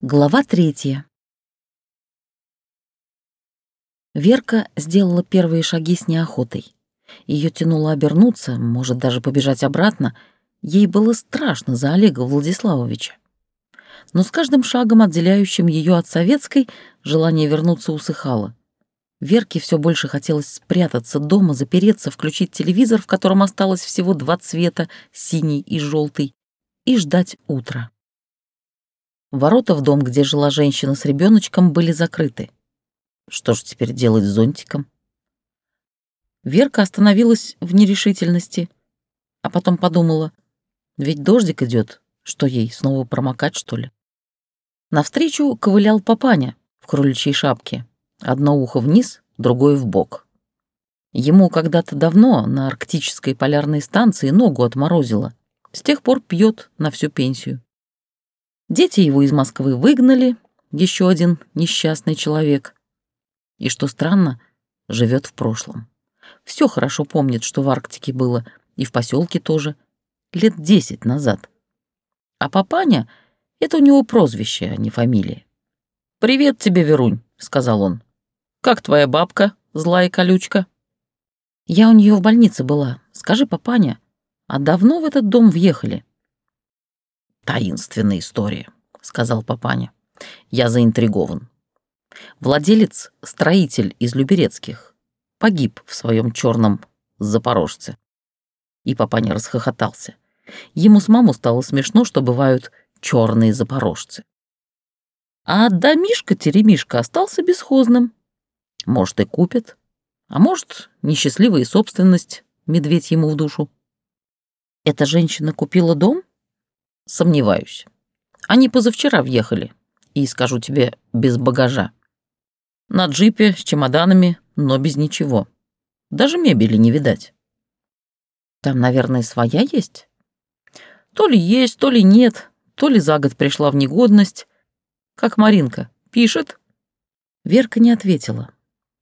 Глава третья. Верка сделала первые шаги с неохотой. Ее тянуло обернуться, может, даже побежать обратно. Ей было страшно за Олега Владиславовича. Но с каждым шагом, отделяющим ее от советской, желание вернуться усыхало. Верке все больше хотелось спрятаться дома, запереться, включить телевизор, в котором осталось всего два цвета — синий и желтый, и ждать утра. Ворота в дом, где жила женщина с ребеночком, были закрыты. Что ж теперь делать с зонтиком? Верка остановилась в нерешительности, а потом подумала, ведь дождик идет, что ей, снова промокать, что ли? Навстречу ковылял папаня в кроличьей шапке, одно ухо вниз, другое в бок. Ему когда-то давно на арктической полярной станции ногу отморозило. С тех пор пьет на всю пенсию. Дети его из Москвы выгнали, еще один несчастный человек. И что странно, живет в прошлом. Все хорошо помнит, что в Арктике было, и в поселке тоже, лет десять назад. А папаня — это у него прозвище, а не фамилия. «Привет тебе, Верунь», — сказал он. «Как твоя бабка, злая колючка?» «Я у нее в больнице была. Скажи, папаня, а давно в этот дом въехали?» «Таинственная история», — сказал папаня. «Я заинтригован. Владелец — строитель из Люберецких. Погиб в своем черном запорожце». И папаня расхохотался. Ему с маму стало смешно, что бывают черные запорожцы. А домишка-теремишка остался бесхозным. Может, и купят, а может, несчастливая собственность, медведь ему в душу. Эта женщина купила дом? Сомневаюсь. Они позавчера въехали. И, скажу тебе, без багажа. На джипе, с чемоданами, но без ничего. Даже мебели не видать. Там, наверное, своя есть? То ли есть, то ли нет, то ли за год пришла в негодность. Как Маринка. Пишет? Верка не ответила.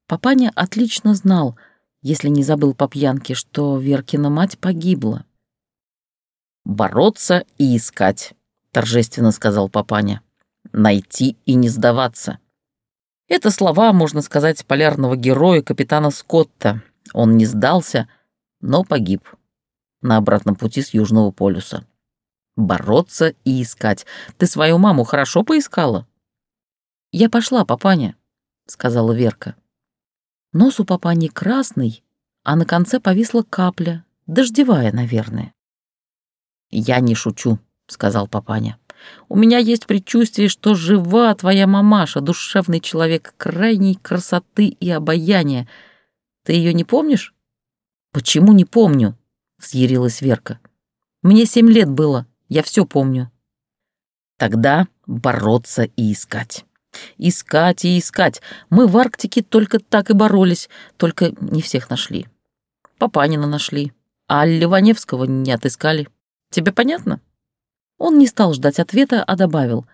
Папаня отлично знал, если не забыл по пьянке, что Веркина мать погибла бороться и искать», — торжественно сказал папаня. «Найти и не сдаваться». Это слова, можно сказать, полярного героя капитана Скотта. Он не сдался, но погиб на обратном пути с Южного полюса. Бороться и искать. Ты свою маму хорошо поискала? Я пошла, папаня, сказала Верка. Нос у папани красный, а на конце повисла капля, дождевая, наверное. «Я не шучу», — сказал папаня. «У меня есть предчувствие, что жива твоя мамаша, душевный человек крайней красоты и обаяния. Ты ее не помнишь?» «Почему не помню?» — взъярилась Верка. «Мне семь лет было, я все помню». «Тогда бороться и искать». Искать и искать. Мы в Арктике только так и боролись, только не всех нашли. Папанина нашли, а Ливаневского не отыскали. Тебе понятно?» Он не стал ждать ответа, а добавил.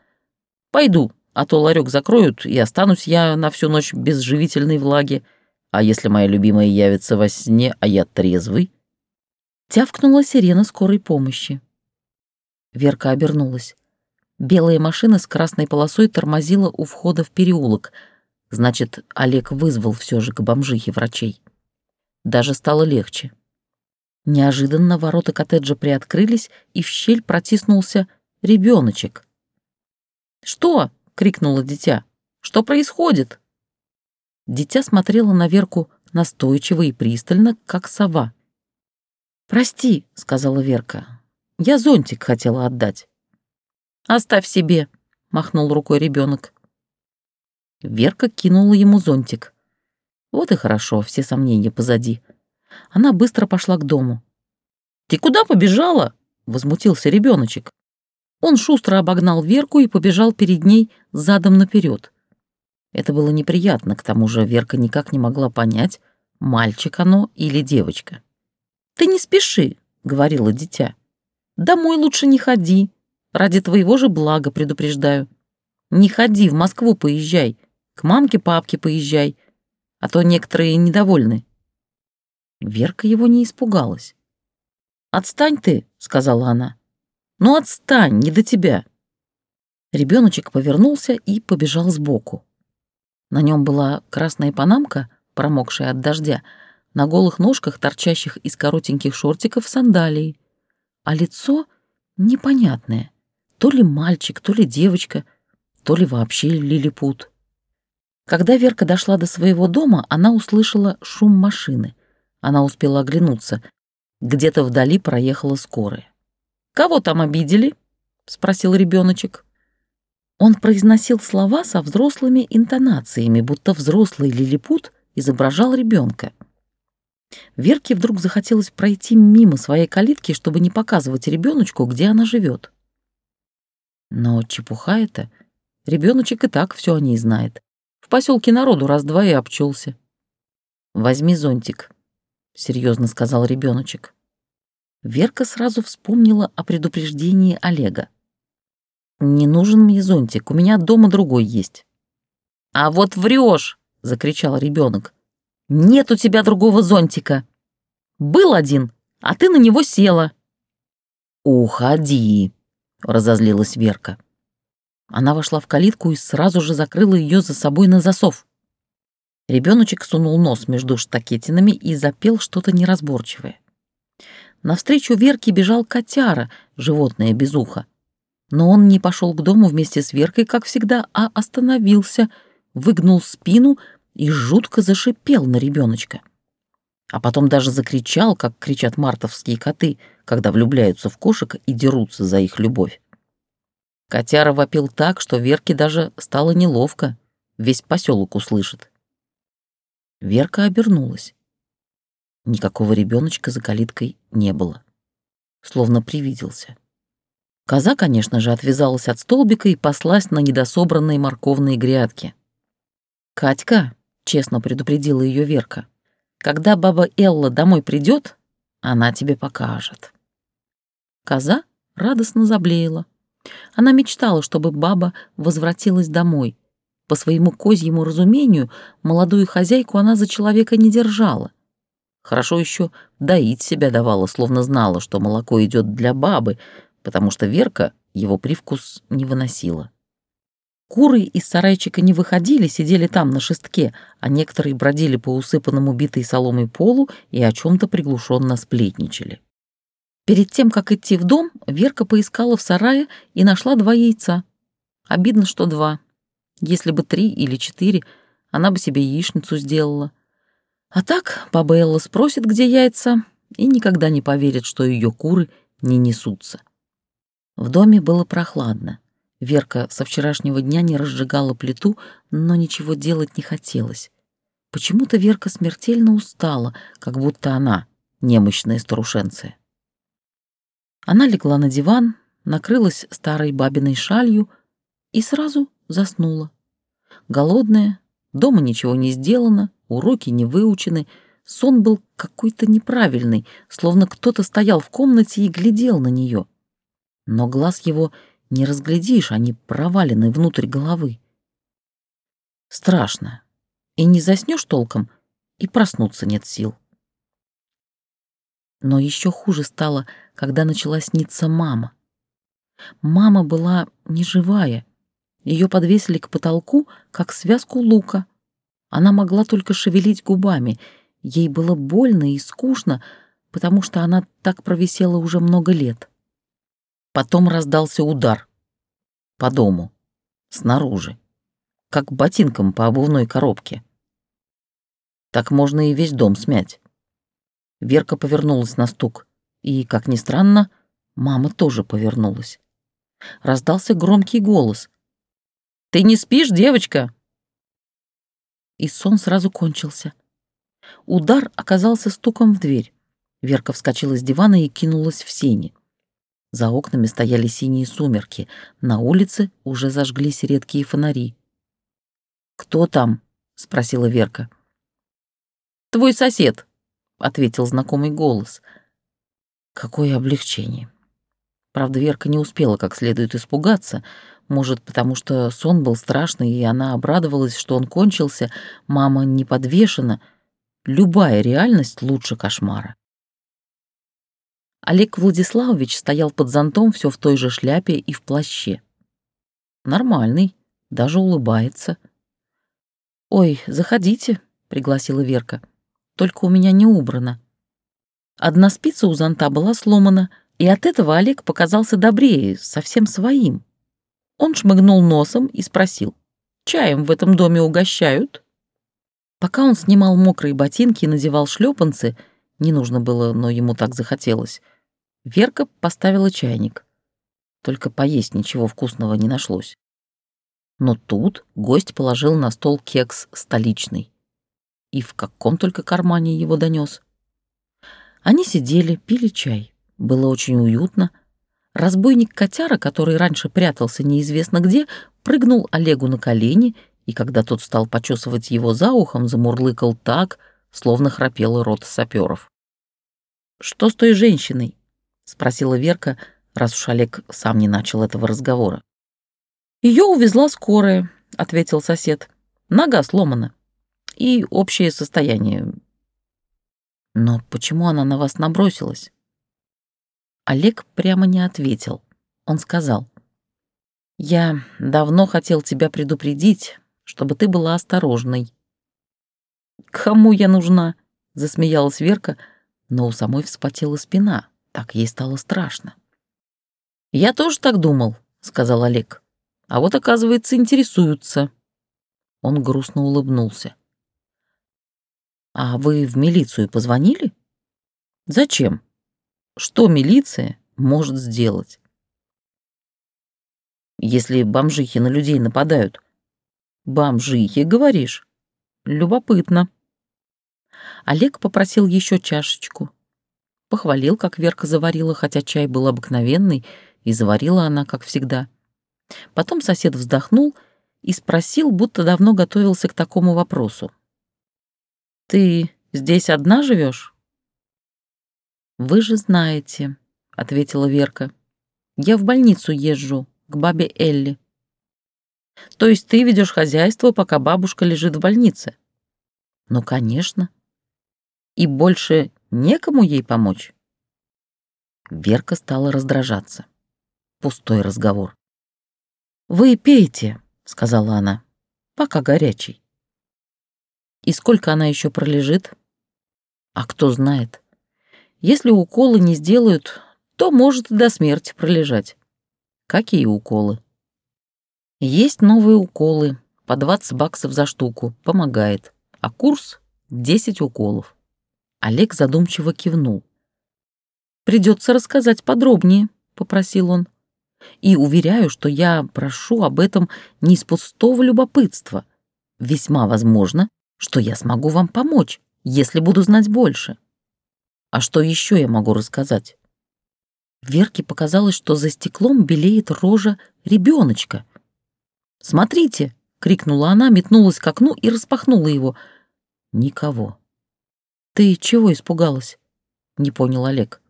«Пойду, а то ларек закроют, и останусь я на всю ночь без живительной влаги. А если моя любимая явится во сне, а я трезвый?» Тявкнула сирена скорой помощи. Верка обернулась. Белая машина с красной полосой тормозила у входа в переулок. Значит, Олег вызвал все же к бомжихе врачей. Даже стало легче. Неожиданно ворота коттеджа приоткрылись, и в щель протиснулся ребеночек. «Что?» — крикнуло дитя. «Что происходит?» Дитя смотрело на Верку настойчиво и пристально, как сова. «Прости», — сказала Верка. «Я зонтик хотела отдать». «Оставь себе», — махнул рукой ребенок. Верка кинула ему зонтик. Вот и хорошо, все сомнения позади. Она быстро пошла к дому. «Ты куда побежала?» — возмутился ребеночек. Он шустро обогнал Верку и побежал перед ней задом наперед. Это было неприятно, к тому же Верка никак не могла понять, мальчик оно или девочка. «Ты не спеши», — говорила дитя. «Домой лучше не ходи. Ради твоего же блага предупреждаю. Не ходи, в Москву поезжай, к мамке-папке поезжай, а то некоторые недовольны. Верка его не испугалась. «Отстань ты», — сказала она. «Ну отстань, не до тебя». Ребеночек повернулся и побежал сбоку. На нем была красная панамка, промокшая от дождя, на голых ножках, торчащих из коротеньких шортиков, сандалии, а лицо непонятное, то ли мальчик, то ли девочка, то ли вообще лилипут. Когда Верка дошла до своего дома, она услышала шум машины. Она успела оглянуться. Где-то вдали проехала скорая. «Кого там обидели?» — спросил ребеночек. Он произносил слова со взрослыми интонациями, будто взрослый лилипут изображал ребенка. Верке вдруг захотелось пройти мимо своей калитки, чтобы не показывать ребеночку, где она живет. Но чепуха это. Ребеночек и так все о ней знает. В поселке народу раз-два и обчелся. «Возьми зонтик», — серьезно сказал ребеночек. Верка сразу вспомнила о предупреждении Олега. «Не нужен мне зонтик, у меня дома другой есть». «А вот врешь!» — закричал ребенок. Нет у тебя другого зонтика. Был один, а ты на него села. Уходи, разозлилась Верка. Она вошла в калитку и сразу же закрыла ее за собой на засов. Ребеночек сунул нос между штакетинами и запел что-то неразборчивое. Навстречу Верке бежал котяра, животное без уха. Но он не пошел к дому вместе с Веркой, как всегда, а остановился, выгнул спину и жутко зашипел на ребеночка. А потом даже закричал, как кричат мартовские коты, когда влюбляются в кошек и дерутся за их любовь. Котяра вопил так, что Верке даже стало неловко, весь поселок услышит. Верка обернулась. Никакого ребеночка за калиткой не было. Словно привиделся. Коза, конечно же, отвязалась от столбика и послась на недособранные морковные грядки. «Катька, — честно предупредила ее Верка. «Когда баба Элла домой придет, она тебе покажет». Коза радостно заблеяла. Она мечтала, чтобы баба возвратилась домой. По своему козьему разумению, молодую хозяйку она за человека не держала. Хорошо еще доить себя давала, словно знала, что молоко идет для бабы, потому что Верка его привкус не выносила. Куры из сарайчика не выходили, сидели там на шестке, а некоторые бродили по усыпанному битой соломой полу и о чем-то приглушенно сплетничали. Перед тем, как идти в дом, Верка поискала в сарае и нашла два яйца. Обидно, что два. Если бы три или четыре, она бы себе яичницу сделала. А так баба Элла спросит, где яйца, и никогда не поверит, что ее куры не несутся. В доме было прохладно. Верка со вчерашнего дня не разжигала плиту, но ничего делать не хотелось. Почему-то Верка смертельно устала, как будто она немощная старушенция. Она легла на диван, накрылась старой бабиной шалью и сразу заснула. Голодная, дома ничего не сделано, уроки не выучены, сон был какой-то неправильный, словно кто-то стоял в комнате и глядел на нее. Но глаз его не разглядишь, они провалены внутрь головы. Страшно. И не заснешь толком, и проснуться нет сил. Но еще хуже стало, когда начала сниться мама. Мама была неживая. Ее подвесили к потолку, как связку лука. Она могла только шевелить губами. Ей было больно и скучно, потому что она так провисела уже много лет. Потом раздался удар. По дому. Снаружи. Как ботинком по обувной коробке. Так можно и весь дом смять. Верка повернулась на стук. И, как ни странно, мама тоже повернулась. Раздался громкий голос. «Ты не спишь, девочка?» И сон сразу кончился. Удар оказался стуком в дверь. Верка вскочила с дивана и кинулась в сени. За окнами стояли синие сумерки, на улице уже зажглись редкие фонари. «Кто там?» — спросила Верка. «Твой сосед», — ответил знакомый голос. Какое облегчение. Правда, Верка не успела как следует испугаться, может, потому что сон был страшный, и она обрадовалась, что он кончился, мама не подвешена. Любая реальность лучше кошмара. Олег Владиславович стоял под зонтом все в той же шляпе и в плаще. Нормальный, даже улыбается. «Ой, заходите», — пригласила Верка. «Только у меня не убрано». Одна спица у зонта была сломана, и от этого Олег показался добрее, совсем своим. Он шмыгнул носом и спросил, «Чаем в этом доме угощают?» Пока он снимал мокрые ботинки и надевал шлепанцы, не нужно было, но ему так захотелось, Верка поставила чайник. Только поесть ничего вкусного не нашлось. Но тут гость положил на стол кекс столичный. И в каком только кармане его донес. Они сидели, пили чай. Было очень уютно. Разбойник котяра, который раньше прятался неизвестно где, прыгнул Олегу на колени, и когда тот стал почесывать его за ухом, замурлыкал так, словно храпел рот саперов. «Что с той женщиной?» — спросила Верка, раз уж Олег сам не начал этого разговора. Ее увезла скорая», — ответил сосед. «Нога сломана. И общее состояние». «Но почему она на вас набросилась?» Олег прямо не ответил. Он сказал. «Я давно хотел тебя предупредить, чтобы ты была осторожной». «Кому я нужна?» — засмеялась Верка, но у самой вспотела спина. Так ей стало страшно. «Я тоже так думал», — сказал Олег. «А вот, оказывается, интересуются». Он грустно улыбнулся. «А вы в милицию позвонили?» «Зачем? Что милиция может сделать?» «Если бомжихи на людей нападают». «Бомжихи, говоришь?» «Любопытно». Олег попросил еще чашечку похвалил, как Верка заварила, хотя чай был обыкновенный, и заварила она, как всегда. Потом сосед вздохнул и спросил, будто давно готовился к такому вопросу. «Ты здесь одна живешь? «Вы же знаете», — ответила Верка. «Я в больницу езжу, к бабе Элли». «То есть ты ведешь хозяйство, пока бабушка лежит в больнице?» «Ну, конечно. И больше Некому ей помочь. Верка стала раздражаться. Пустой разговор. «Вы пейте», — сказала она, — «пока горячий». «И сколько она еще пролежит?» «А кто знает. Если уколы не сделают, то может до смерти пролежать». «Какие уколы?» «Есть новые уколы, по 20 баксов за штуку, помогает, а курс — 10 уколов». Олег задумчиво кивнул. «Придется рассказать подробнее», — попросил он. «И уверяю, что я прошу об этом не из пустого любопытства. Весьма возможно, что я смогу вам помочь, если буду знать больше. А что еще я могу рассказать?» Верке показалось, что за стеклом белеет рожа ребеночка. «Смотрите!» — крикнула она, метнулась к окну и распахнула его. Никого. «Ты чего испугалась?» — не понял Олег.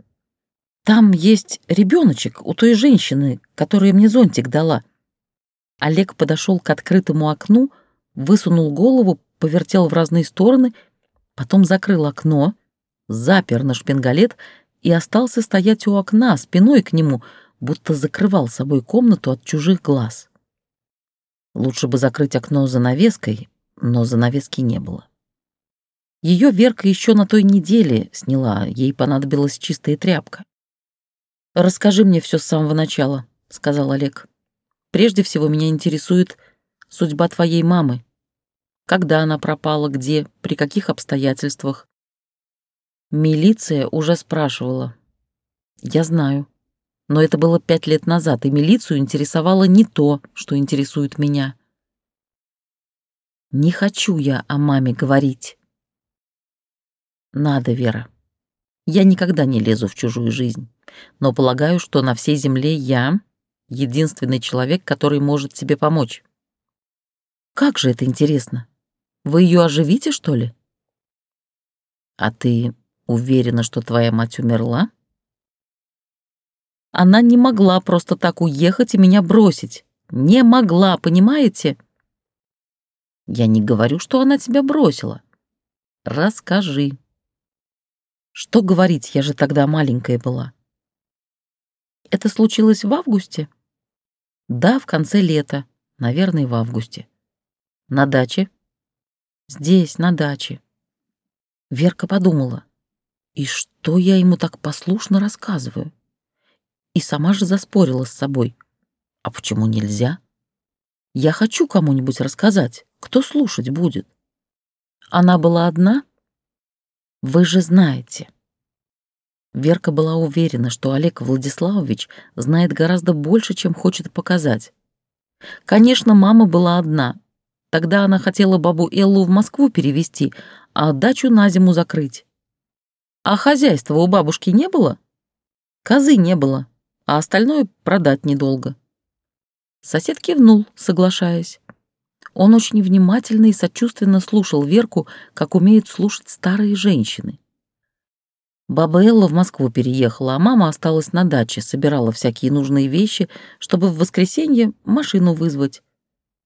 «Там есть ребеночек у той женщины, которая мне зонтик дала». Олег подошел к открытому окну, высунул голову, повертел в разные стороны, потом закрыл окно, запер на шпингалет и остался стоять у окна, спиной к нему, будто закрывал собой комнату от чужих глаз. Лучше бы закрыть окно занавеской, но занавески не было. Ее Верка еще на той неделе сняла, ей понадобилась чистая тряпка. «Расскажи мне все с самого начала», — сказал Олег. «Прежде всего меня интересует судьба твоей мамы. Когда она пропала, где, при каких обстоятельствах?» Милиция уже спрашивала. «Я знаю. Но это было пять лет назад, и милицию интересовало не то, что интересует меня». «Не хочу я о маме говорить». Надо, Вера. Я никогда не лезу в чужую жизнь, но полагаю, что на всей земле я единственный человек, который может тебе помочь. Как же это интересно. Вы ее оживите, что ли? А ты уверена, что твоя мать умерла? Она не могла просто так уехать и меня бросить. Не могла, понимаете? Я не говорю, что она тебя бросила. Расскажи. Что говорить, я же тогда маленькая была. Это случилось в августе? Да, в конце лета, наверное, в августе. На даче? Здесь, на даче. Верка подумала, и что я ему так послушно рассказываю? И сама же заспорила с собой. А почему нельзя? Я хочу кому-нибудь рассказать. Кто слушать будет? Она была одна? Вы же знаете. Верка была уверена, что Олег Владиславович знает гораздо больше, чем хочет показать. Конечно, мама была одна. Тогда она хотела бабу Эллу в Москву перевести, а дачу на зиму закрыть. А хозяйства у бабушки не было? Козы не было, а остальное продать недолго. Сосед кивнул, соглашаясь. Он очень внимательно и сочувственно слушал Верку, как умеют слушать старые женщины. Баба Элла в Москву переехала, а мама осталась на даче, собирала всякие нужные вещи, чтобы в воскресенье машину вызвать.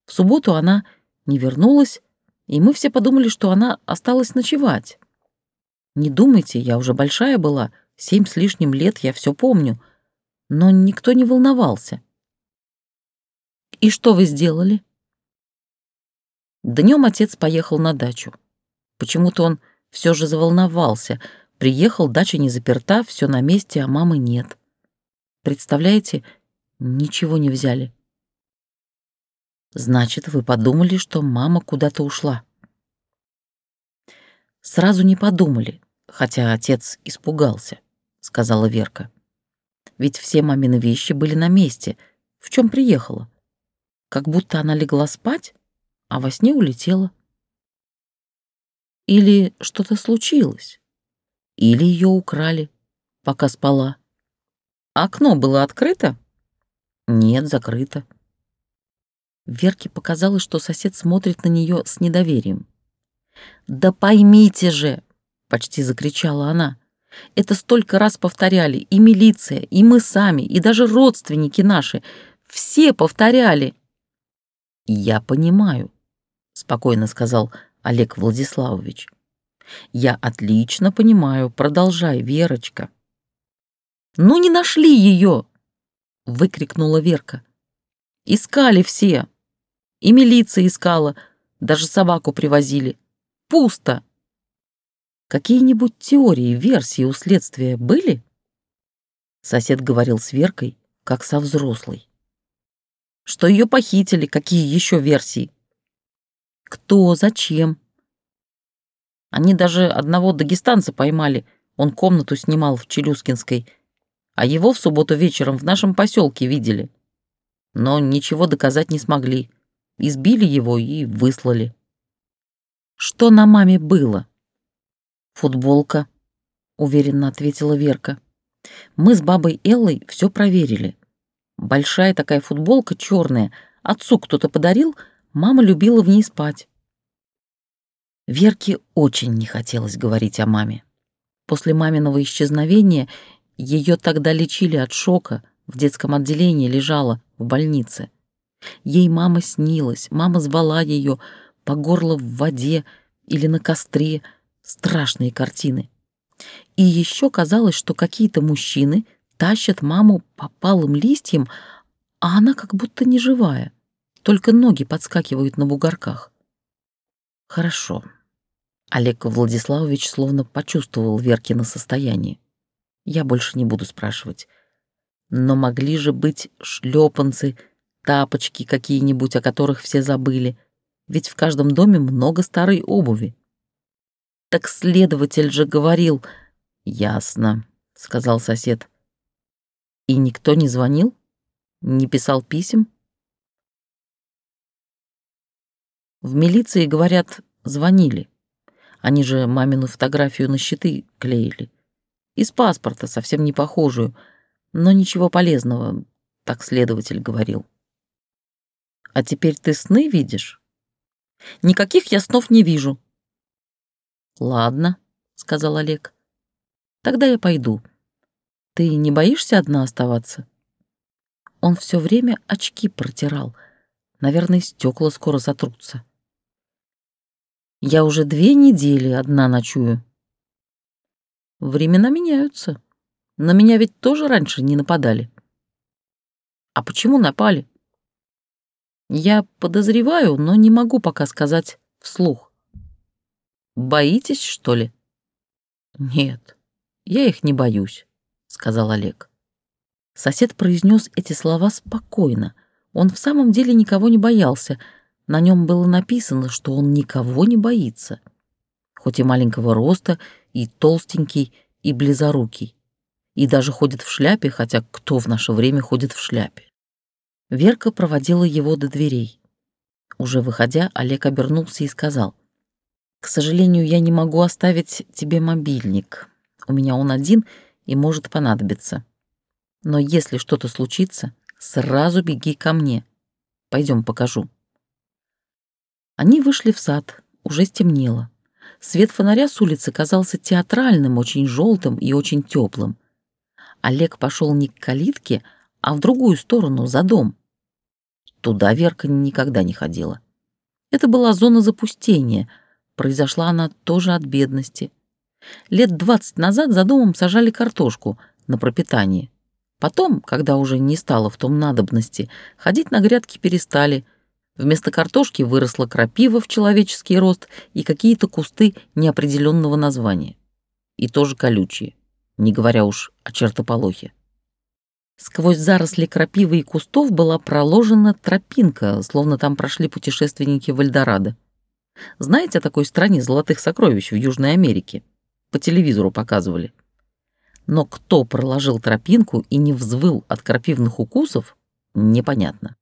В субботу она не вернулась, и мы все подумали, что она осталась ночевать. Не думайте, я уже большая была, семь с лишним лет, я все помню. Но никто не волновался. «И что вы сделали?» Днем отец поехал на дачу. Почему-то он все же заволновался — Приехал, дача не заперта, все на месте, а мамы нет. Представляете, ничего не взяли. Значит, вы подумали, что мама куда-то ушла. Сразу не подумали, хотя отец испугался, сказала Верка. Ведь все мамины вещи были на месте. В чем приехала? Как будто она легла спать, а во сне улетела. Или что-то случилось? Или ее украли, пока спала. Окно было открыто? Нет, закрыто. Верке показалось, что сосед смотрит на нее с недоверием. «Да поймите же!» — почти закричала она. «Это столько раз повторяли и милиция, и мы сами, и даже родственники наши. Все повторяли!» «Я понимаю», — спокойно сказал Олег Владиславович. Я отлично понимаю. Продолжай, Верочка. Ну не нашли ее! выкрикнула Верка. Искали все. И милиция искала, даже собаку привозили. Пусто. Какие-нибудь теории, версии у следствия были? Сосед говорил с Веркой, как со взрослой. Что ее похитили, какие еще версии? Кто, зачем? Они даже одного дагестанца поймали. Он комнату снимал в Челюскинской. А его в субботу вечером в нашем поселке видели. Но ничего доказать не смогли. Избили его и выслали. Что на маме было? Футболка, уверенно ответила Верка. Мы с бабой Эллой все проверили. Большая такая футболка черная. Отцу кто-то подарил, мама любила в ней спать. Верке очень не хотелось говорить о маме. После маминого исчезновения ее тогда лечили от шока, в детском отделении лежала в больнице. Ей мама снилась, мама звала ее по горло в воде или на костре. Страшные картины. И еще казалось, что какие-то мужчины тащат маму по палым листьям, а она как будто не живая, только ноги подскакивают на бугорках. Хорошо, Олег Владиславович словно почувствовал Веркино состояние. Я больше не буду спрашивать. Но могли же быть шлепанцы, тапочки какие-нибудь, о которых все забыли. Ведь в каждом доме много старой обуви. Так следователь же говорил... Ясно, сказал сосед. И никто не звонил? Не писал писем? В милиции, говорят, звонили. Они же мамину фотографию на щиты клеили. Из паспорта, совсем не похожую, но ничего полезного, так следователь говорил. А теперь ты сны видишь? Никаких я снов не вижу. Ладно, сказал Олег. Тогда я пойду. Ты не боишься одна оставаться? Он все время очки протирал. Наверное, стекла скоро затрутся. Я уже две недели одна ночую. Времена меняются. На меня ведь тоже раньше не нападали. А почему напали? Я подозреваю, но не могу пока сказать вслух. Боитесь, что ли? Нет, я их не боюсь, сказал Олег. Сосед произнес эти слова спокойно. Он в самом деле никого не боялся. На нем было написано, что он никого не боится. Хоть и маленького роста, и толстенький, и близорукий. И даже ходит в шляпе, хотя кто в наше время ходит в шляпе? Верка проводила его до дверей. Уже выходя, Олег обернулся и сказал, «К сожалению, я не могу оставить тебе мобильник. У меня он один и может понадобиться. Но если что-то случится, сразу беги ко мне. Пойдем покажу». Они вышли в сад, уже стемнело. Свет фонаря с улицы казался театральным, очень желтым и очень теплым. Олег пошел не к калитке, а в другую сторону, за дом. Туда Верка никогда не ходила. Это была зона запустения. Произошла она тоже от бедности. Лет двадцать назад за домом сажали картошку на пропитание. Потом, когда уже не стало в том надобности, ходить на грядки перестали. Вместо картошки выросла крапива в человеческий рост и какие-то кусты неопределенного названия. И тоже колючие, не говоря уж о чертополохе. Сквозь заросли крапивы и кустов была проложена тропинка, словно там прошли путешественники в Эльдорадо. Знаете о такой стране золотых сокровищ в Южной Америке? По телевизору показывали. Но кто проложил тропинку и не взвыл от крапивных укусов, непонятно.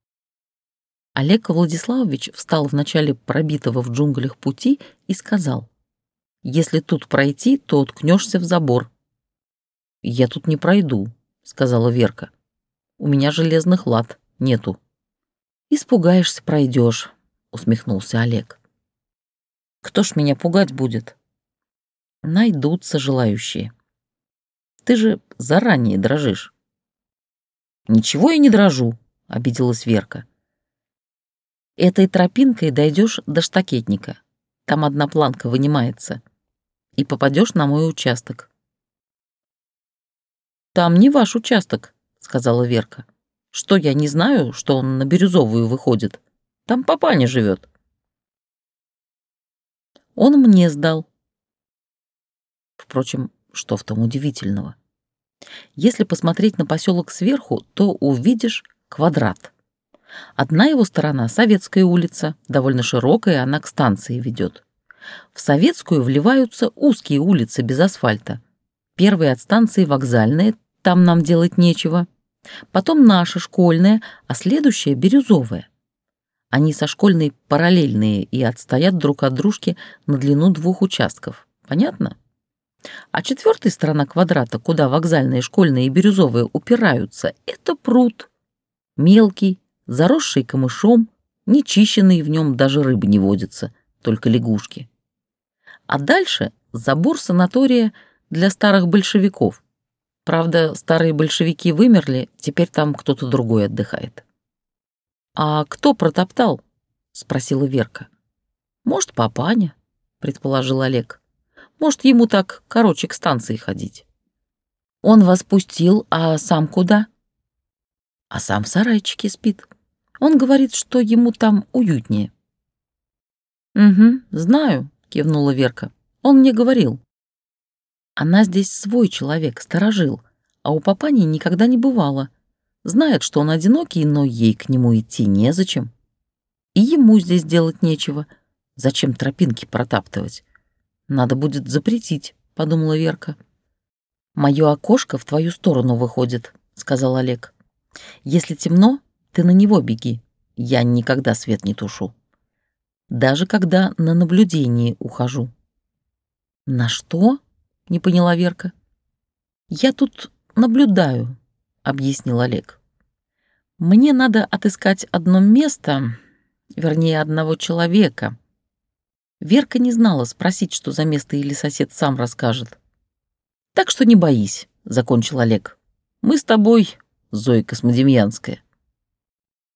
Олег Владиславович встал в начале пробитого в джунглях пути и сказал, «Если тут пройти, то уткнешься в забор». «Я тут не пройду», сказала Верка. У меня железных лад нету. Испугаешься, пройдешь, усмехнулся Олег. Кто ж меня пугать будет? Найдутся желающие. Ты же заранее дрожишь. Ничего я не дрожу, обиделась Верка. Этой тропинкой дойдешь до штакетника. Там одна планка вынимается. И попадешь на мой участок. «Там не ваш участок», — сказала Верка. «Что, я не знаю, что он на Бирюзовую выходит? Там папаня живет». Он мне сдал. Впрочем, что в том удивительного? Если посмотреть на поселок сверху, то увидишь квадрат. Одна его сторона — Советская улица, довольно широкая, она к станции ведет. В Советскую вливаются узкие улицы без асфальта. Первая от станции вокзальная, там нам делать нечего. Потом наша школьная, а следующая — бирюзовая. Они со школьной параллельные и отстоят друг от дружки на длину двух участков. Понятно? А четвертая сторона квадрата, куда вокзальные, школьные и бирюзовые упираются, это пруд. Мелкий, заросший камышом, нечищенный, в нем даже рыбы не водится, только лягушки. А дальше забор санатория для старых большевиков. Правда, старые большевики вымерли, теперь там кто-то другой отдыхает. «А кто протоптал?» — спросила Верка. «Может, папаня?» — предположил Олег. «Может, ему так короче к станции ходить». «Он вас пустил, а сам куда?» «А сам в сарайчике спит. Он говорит, что ему там уютнее». «Угу, знаю», — кивнула Верка. «Он мне говорил». Она здесь свой человек, сторожил, а у папани никогда не бывало. Знает, что он одинокий, но ей к нему идти незачем. И ему здесь делать нечего. Зачем тропинки протаптывать? Надо будет запретить, подумала Верка. Мое окошко в твою сторону выходит, сказал Олег. Если темно, ты на него беги. Я никогда свет не тушу. Даже когда на наблюдение ухожу. На что? — не поняла Верка. «Я тут наблюдаю», — объяснил Олег. «Мне надо отыскать одно место, вернее, одного человека». Верка не знала спросить, что за место, или сосед сам расскажет. «Так что не боись», — закончил Олег. «Мы с тобой, Зоя Космодемьянская».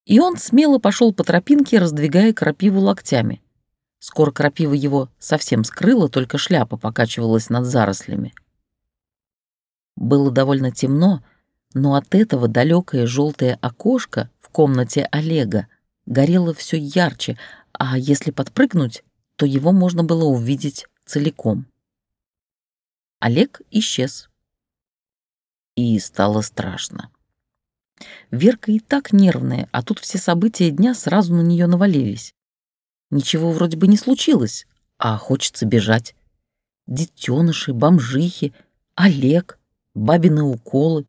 И он смело пошел по тропинке, раздвигая крапиву локтями. Скоро крапива его совсем скрыла, только шляпа покачивалась над зарослями. Было довольно темно, но от этого далекое желтое окошко в комнате Олега горело все ярче, а если подпрыгнуть, то его можно было увидеть целиком. Олег исчез. И стало страшно. Верка и так нервная, а тут все события дня сразу на нее навалились. Ничего вроде бы не случилось, а хочется бежать. Детеныши, бомжихи, Олег, бабины уколы.